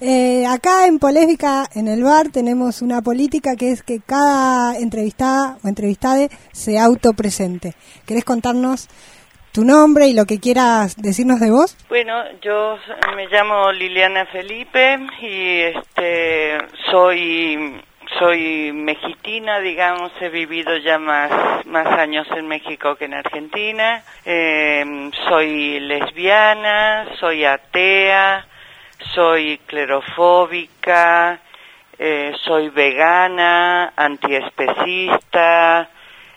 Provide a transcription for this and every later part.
Eh, acá en Polémica, en el bar, tenemos una política que es que cada entrevistada o entrevistada se autopresente. ¿Querés contarnos tu nombre y lo que quieras decirnos de vos? Bueno, yo me llamo Liliana Felipe y este soy soy mexitina, digamos, he vivido ya más, más años en México que en Argentina, eh, soy lesbiana, soy atea, soy clerofóbica, eh, soy vegana, antiespecista,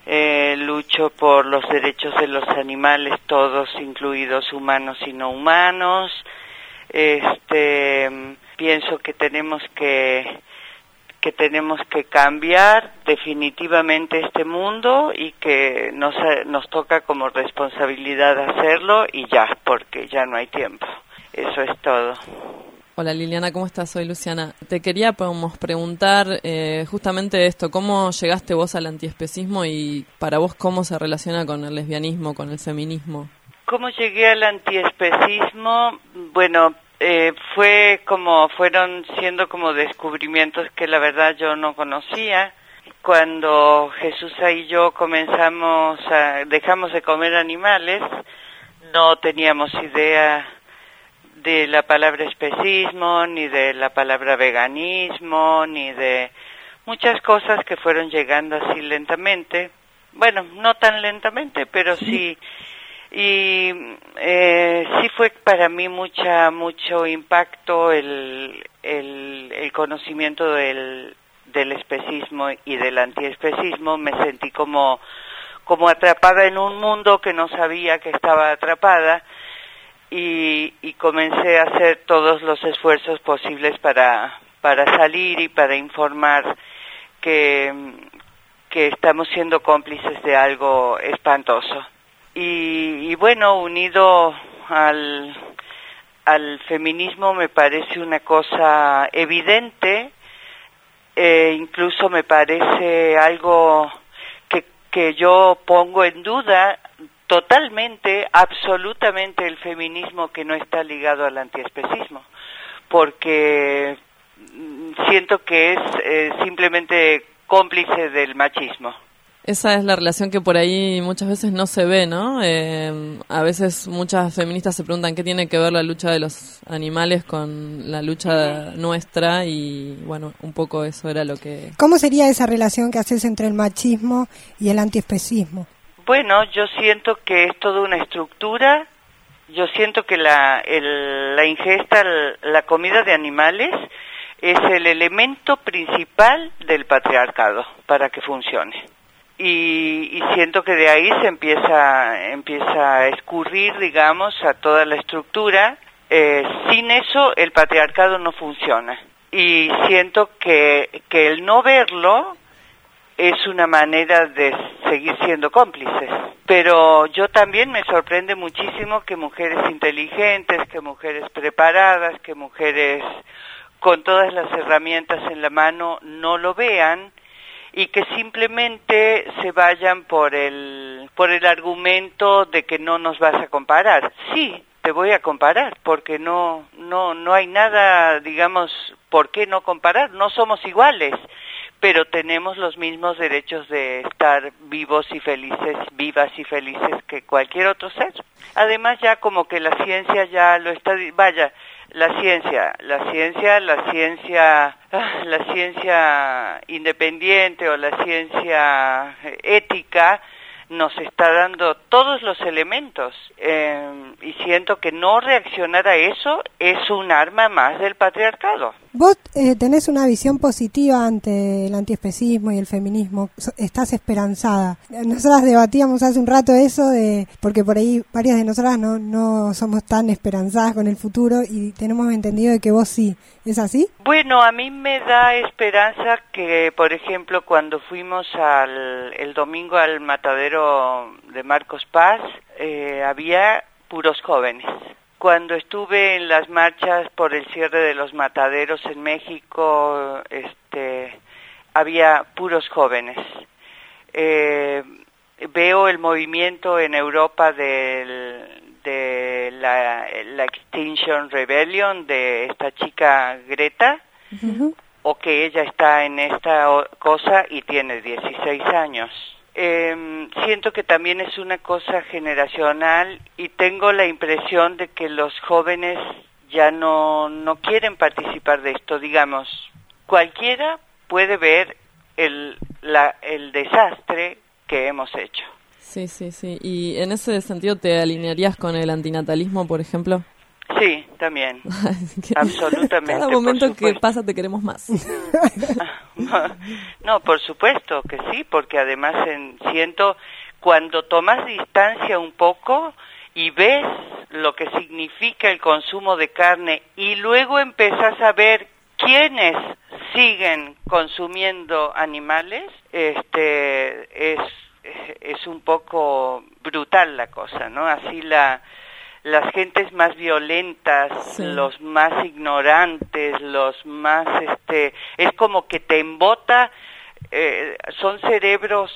eh, lucho por los derechos de los animales, todos incluidos humanos y no humanos. Este, pienso que tenemos que que tenemos que cambiar definitivamente este mundo y que nos, nos toca como responsabilidad hacerlo y ya, porque ya no hay tiempo. Eso es todo. Hola Liliana, ¿cómo estás? Soy Luciana. Te quería podemos preguntar eh, justamente esto, ¿cómo llegaste vos al antiespecismo y para vos cómo se relaciona con el lesbianismo, con el feminismo? ¿Cómo llegué al antiespecismo? Bueno, eh, fue como fueron siendo como descubrimientos que la verdad yo no conocía cuando Jesús y yo comenzamos a dejamos de comer animales no teníamos idea de la palabra especismo ni de la palabra veganismo ni de muchas cosas que fueron llegando así lentamente. Bueno no tan lentamente pero sí. y eh, sí fue para mí mucha mucho impacto el, el, el conocimiento del, del especismo y del antiespecismo. Me sentí como como atrapada en un mundo que no sabía que estaba atrapada y, comencé a hacer todos los esfuerzos posibles para para salir y para informar que que estamos siendo cómplices de algo espantoso. Y, bueno, unido al, al feminismo me parece una cosa evidente, e incluso me parece algo que, que yo pongo en duda totalmente, absolutamente el feminismo que no está ligado al antiespecismo, porque siento que es eh, simplemente cómplice del machismo. Esa es la relación que por ahí muchas veces no se ve, ¿no? Eh, a veces muchas feministas se preguntan qué tiene que ver la lucha de los animales con la lucha nuestra y bueno, un poco eso era lo que... ¿Cómo sería esa relación que haces entre el machismo y el antiespecismo? Bueno, yo siento que es toda una estructura, yo siento que la, la ingesta, la comida de animales es el elemento principal del patriarcado para que funcione y, siento que de ahí se empieza, empieza a escurrir, digamos, a toda la estructura. Eh, sin eso el patriarcado no funciona. Y siento que, que el no verlo es una manera de seguir siendo cómplices. Pero yo también me sorprende muchísimo que mujeres inteligentes, que mujeres preparadas, que mujeres con todas las herramientas en la mano no lo vean y que simplemente se vayan por el por el argumento de que no nos vas a comparar. Sí, te voy a comparar porque no no no hay nada, digamos, por qué no comparar, no somos iguales, pero tenemos los mismos derechos de estar vivos y felices, vivas y felices que cualquier otro ser. Además ya como que la ciencia ya lo está vaya, la ciencia, la ciencia, la ciencia, ah, la ciencia independiente o la ciencia ética nos está dando todos los elementos eh, y siento que no reaccionar a eso es un arma más del patriarcado. Vos eh, tenés una visión positiva ante el antiespecismo y el feminismo, estás esperanzada. Nosotras debatíamos hace un rato eso de porque por ahí varias de nosotras no, no somos tan esperanzadas con el futuro y tenemos entendido de que vos sí. ¿Es así? Bueno, a mí me da esperanza que, por ejemplo, cuando fuimos al, el domingo al matadero de Marcos Paz, eh, había puros jóvenes. Cuando estuve en las marchas por el cierre de los mataderos en México, este, había puros jóvenes. Eh, veo el movimiento en Europa del, de la, la Extinction Rebellion de esta chica Greta, o que ella está en esta cosa y tiene 16 años. Eh, siento que también es una cosa generacional y tengo la impresión de que los jóvenes ya no, no quieren participar de esto, digamos, cualquiera puede ver el, la, el desastre que hemos hecho. Sí, sí, sí. ¿Y en ese sentido te alinearías con el antinatalismo, por ejemplo? Sí, también. Absolutamente. Cada momento que pasa te queremos más. no, por supuesto que sí, porque además en, siento cuando tomas distancia un poco y ves lo que significa el consumo de carne y luego empezás a ver quiénes siguen consumiendo animales, este es es un poco brutal la cosa, ¿no? Así la las gentes más violentas, los más ignorantes, los más, este, es como que te embota, eh, son cerebros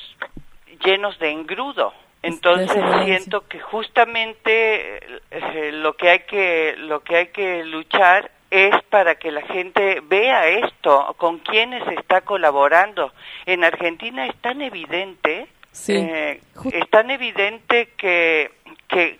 llenos de engrudo. Entonces siento que justamente eh, lo que hay que lo que hay que luchar es para que la gente vea esto, con quiénes está colaborando. En Argentina es tan evidente, eh, es tan evidente que que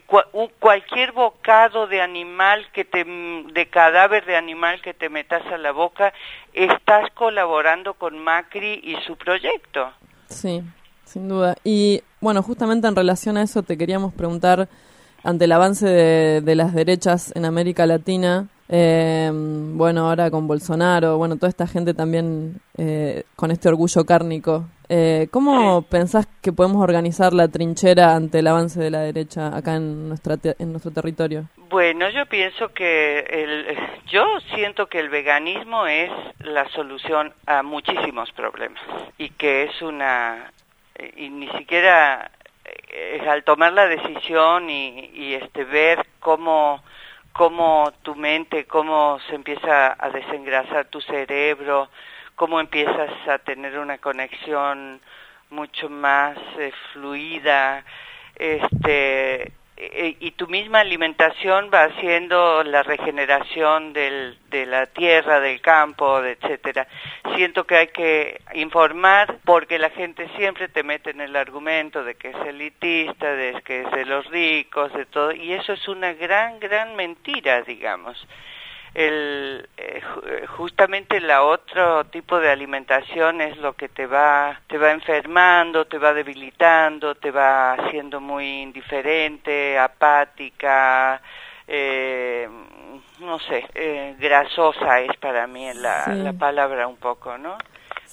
cualquier bocado de animal que te de cadáver de animal que te metas a la boca estás colaborando con Macri y su proyecto. Sí, sin duda. Y bueno, justamente en relación a eso te queríamos preguntar ante el avance de las derechas en América Latina, eh, bueno, ahora con Bolsonaro, bueno, toda esta gente también eh, con este orgullo cárnico. Eh, ¿Cómo pensás que podemos organizar la trinchera ante el avance de la derecha acá en, nuestra en nuestro territorio? Bueno, yo pienso que el, yo siento que el veganismo es la solución a muchísimos problemas y que es una y ni siquiera eh, al tomar la decisión y, y este ver cómo cómo tu mente, cómo se empieza a desengrasar tu cerebro, cómo empiezas a tener una conexión mucho más eh, fluida, este, eh, y tu misma alimentación va haciendo la regeneración del, de la tierra, del campo, etcétera. Siento que hay que informar porque la gente siempre te mete en el argumento de que es elitista, de que es de los ricos, de todo, y eso es una gran, gran mentira, digamos el eh, justamente la otro tipo de alimentación es lo que te va te va enfermando te va debilitando te va haciendo muy indiferente apática eh, no sé eh, grasosa es para mí la, la palabra un poco no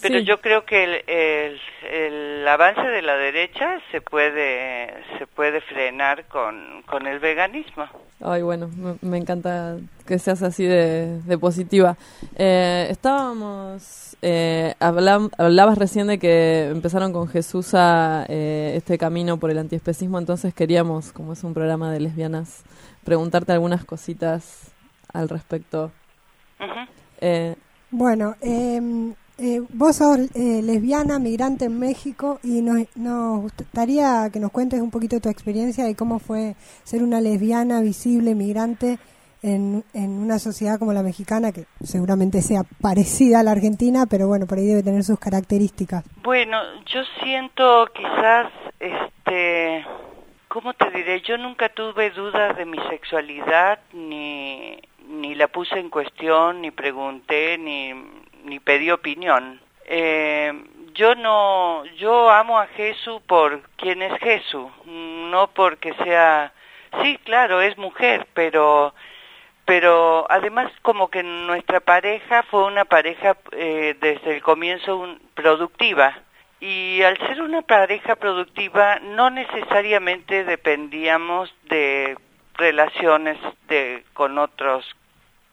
pero yo creo que el, el, avance de la derecha se puede se puede frenar con, con el veganismo. Ay, bueno, me, encanta que seas así de, de positiva. Eh, estábamos, eh, hablabas recién de que empezaron con Jesús a eh, este camino por el antiespecismo, entonces queríamos, como es un programa de lesbianas, preguntarte algunas cositas al respecto. eh, bueno, eh, vos sos eh, lesbiana, migrante en México y nos, gustaría que nos cuentes un poquito tu experiencia de cómo fue ser una lesbiana visible, migrante en, en una sociedad como la mexicana, que seguramente sea parecida a la argentina, pero bueno, por ahí debe tener sus características. Bueno, yo siento quizás, este, ¿cómo te diré? Yo nunca tuve dudas de mi sexualidad, ni, ni la puse en cuestión, ni pregunté, ni ni pedí opinión. Eh, yo no, yo amo a Jesús por quien es Jesús, no porque sea, sí, claro, es mujer, pero, pero además como que nuestra pareja fue una pareja eh, desde el comienzo productiva. Y al ser una pareja productiva no necesariamente dependíamos de relaciones de, con otros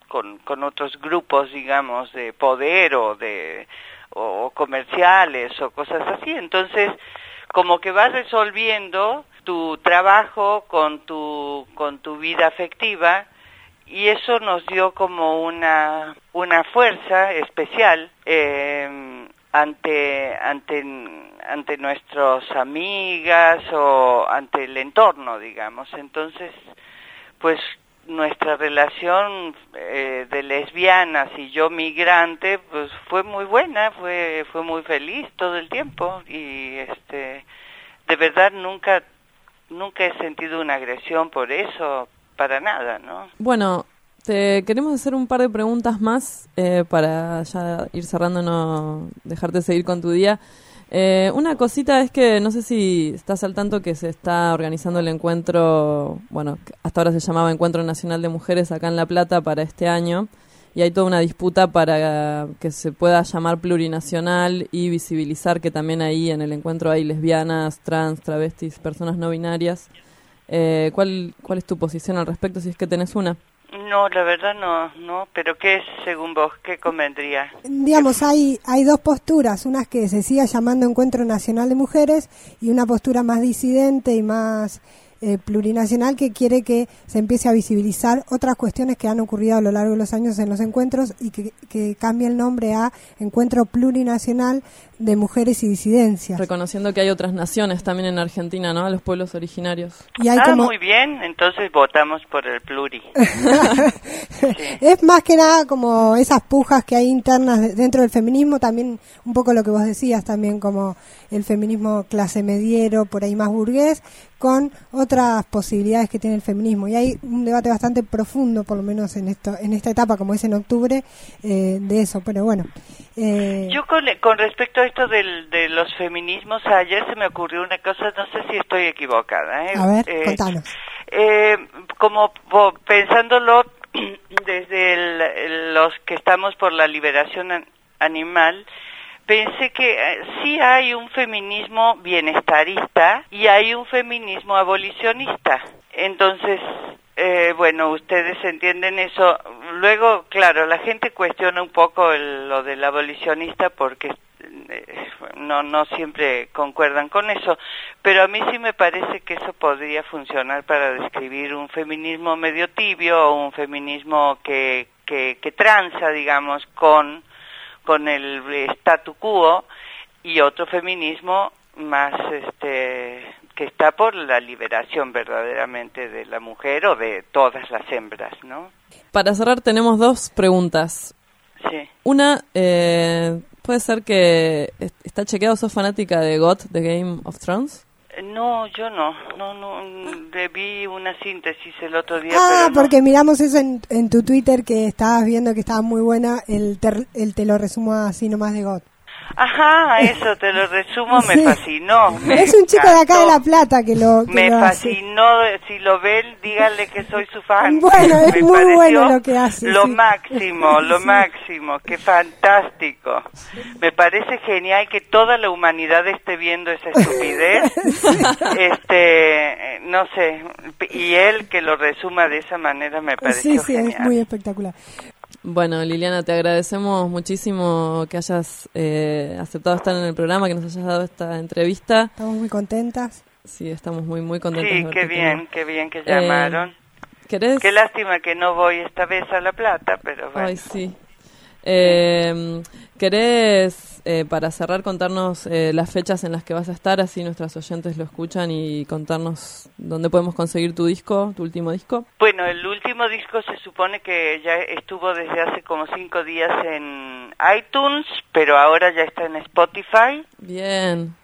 con, con otros grupos, digamos, de poder o de o comerciales o cosas así. Entonces, como que vas resolviendo tu trabajo con tu con tu vida afectiva y eso nos dio como una una fuerza especial eh, ante ante ante nuestras amigas o ante el entorno digamos entonces pues nuestra relación eh, de lesbianas y yo migrante pues fue muy buena fue fue muy feliz todo el tiempo y este de verdad nunca nunca he sentido una agresión por eso para nada no bueno te queremos hacer un par de preguntas más eh, para ya ir cerrando no dejarte seguir con tu día eh, una cosita es que no sé si estás al tanto que se está organizando el encuentro, bueno, hasta ahora se llamaba Encuentro Nacional de Mujeres acá en La Plata para este año, y hay toda una disputa para que se pueda llamar plurinacional y visibilizar que también ahí en el encuentro hay lesbianas, trans, travestis, personas no binarias. Eh, ¿cuál, ¿Cuál es tu posición al respecto si es que tenés una? No, la verdad no, no, pero ¿qué es según vos? ¿Qué convendría? Digamos, hay, hay dos posturas, una es que se siga llamando Encuentro Nacional de Mujeres y una postura más disidente y más eh, plurinacional que quiere que se empiece a visibilizar otras cuestiones que han ocurrido a lo largo de los años en los encuentros y que, que cambie el nombre a Encuentro Plurinacional de Mujeres y Disidencias. Reconociendo que hay otras naciones también en Argentina, ¿no? A los pueblos originarios. Y hay ah, muy bien, entonces votamos por el pluri. Es más que nada como esas pujas que hay internas dentro del feminismo, también un poco lo que vos decías, también como el feminismo clase mediero, por ahí más burgués, con otras posibilidades que tiene el feminismo. Y hay un debate bastante profundo, por lo menos en esto, en esta etapa, como es en octubre, eh, de eso. Pero bueno. Eh... Yo con, con, respecto a esto del, de los feminismos, ayer se me ocurrió una cosa, no sé si estoy equivocada. ¿eh? A ver, eh, contanos. Eh, como pensándolo desde los que estamos por la liberación animal, pensé que eh, sí hay un feminismo bienestarista y hay un feminismo abolicionista. Entonces, eh, bueno, ustedes entienden eso. Luego, claro, la gente cuestiona un poco lo del abolicionista porque no no siempre concuerdan con eso, pero a mí sí me parece que eso podría funcionar para describir un feminismo medio tibio o un feminismo que que, que tranza, digamos, con con el statu quo y otro feminismo más este que está por la liberación verdaderamente de la mujer o de todas las hembras, ¿no? Para cerrar tenemos dos preguntas. Sí. Una, eh, puede ser que está chequeado, sos fanática de GOT, de Game of Thrones. No, yo no, no, no, vi una síntesis el otro día. Ah, porque miramos eso en, en, tu Twitter que estabas viendo que estaba muy buena, el, el te lo resumo así nomás de God. Ajá, eso te lo resumo, me fascinó. es un chico de acá de La Plata que lo que Me fascinó, si lo ven, díganle que soy su fan. Bueno, es muy bueno lo que hace. Lo máximo, lo máximo, qué fantástico. Me parece genial que toda la humanidad esté viendo esa estupidez. este, no sé, y él que lo resuma de esa manera me parece Sí, sí, es muy espectacular. Bueno, Liliana, te agradecemos muchísimo que hayas eh, aceptado estar en el programa, que nos hayas dado esta entrevista. Estamos muy contentas. Sí, estamos muy, muy contentas. Sí, qué bien, qué bien que llamaron. Eh, qué lástima que no voy esta vez a La Plata, pero bueno. Ay, sí. Eh, ¿Querés, eh, para cerrar, contarnos eh, las fechas en las que vas a estar, así nuestros oyentes lo escuchan y contarnos dónde podemos conseguir tu disco, tu último disco? Bueno, el último disco se supone que ya estuvo desde hace como cinco días en iTunes, pero ahora ya está en Spotify. Bien.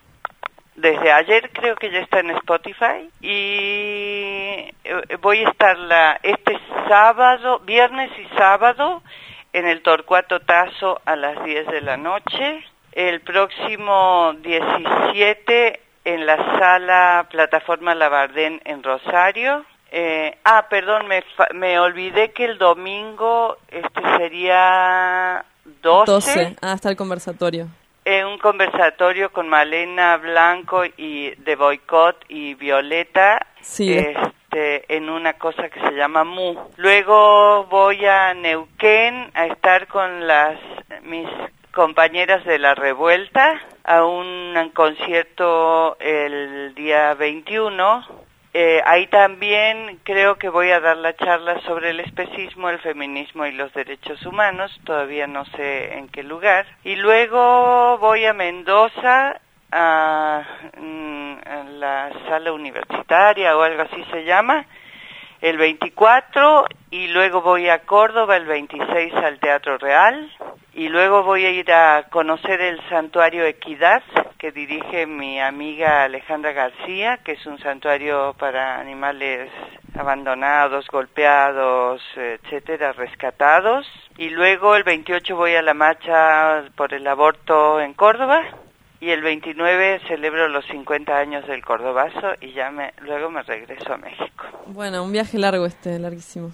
Desde ayer creo que ya está en Spotify y eh, voy a estar la, este sábado, viernes y sábado en el Torcuato Tazo a las 10 de la noche. El próximo 17 en la sala Plataforma Labardén en Rosario. Eh, ah, perdón, me, me olvidé que el domingo este sería 12. 12. Ah, está el conversatorio. Eh, un conversatorio con Malena Blanco y de Boicot y Violeta. Sí. Este, en una cosa que se llama MU. Luego voy a Neuquén a estar con las mis compañeras de la revuelta a un concierto el día 21. Eh, ahí también creo que voy a dar la charla sobre el especismo, el feminismo y los derechos humanos, todavía no sé en qué lugar. Y luego voy a Mendoza a, mm, la sala universitaria o algo así se llama el 24 y luego voy a Córdoba el 26 al Teatro Real y luego voy a ir a conocer el santuario Equidad que dirige mi amiga Alejandra García, que es un santuario para animales abandonados, golpeados, etcétera, rescatados. Y luego el 28 voy a la marcha por el aborto en Córdoba y el 29 celebro los 50 años del Cordobazo y ya me luego me regreso a México. Bueno, un viaje largo este, larguísimo.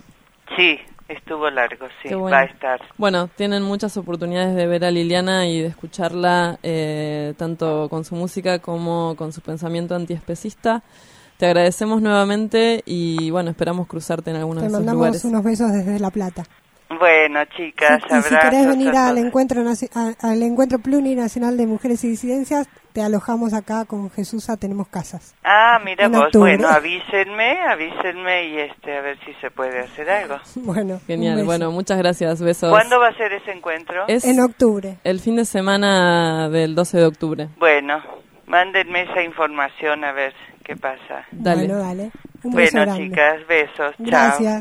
Sí, estuvo largo, sí, va a estar. Bueno, tienen muchas oportunidades de ver a Liliana y de escucharla eh, tanto con su música como con su pensamiento antiespecista. Te agradecemos nuevamente y bueno, esperamos cruzarte en algunos Te de mandamos lugares. unos besos desde La Plata. Bueno, chicas, y si querés venir al encuentro al encuentro plurinacional de mujeres y disidencias, te alojamos acá con Jesús Tenemos Casas. Ah, mira vos, bueno, avísenme, avísenme y este a ver si se puede hacer algo. Bueno, genial. Bueno, muchas gracias, besos. ¿Cuándo va a ser ese encuentro? Es en octubre. El fin de semana del 12 de octubre. Bueno, mándenme esa información a ver qué pasa. Dale. Bueno, dale. bueno, chicas, besos. Gracias.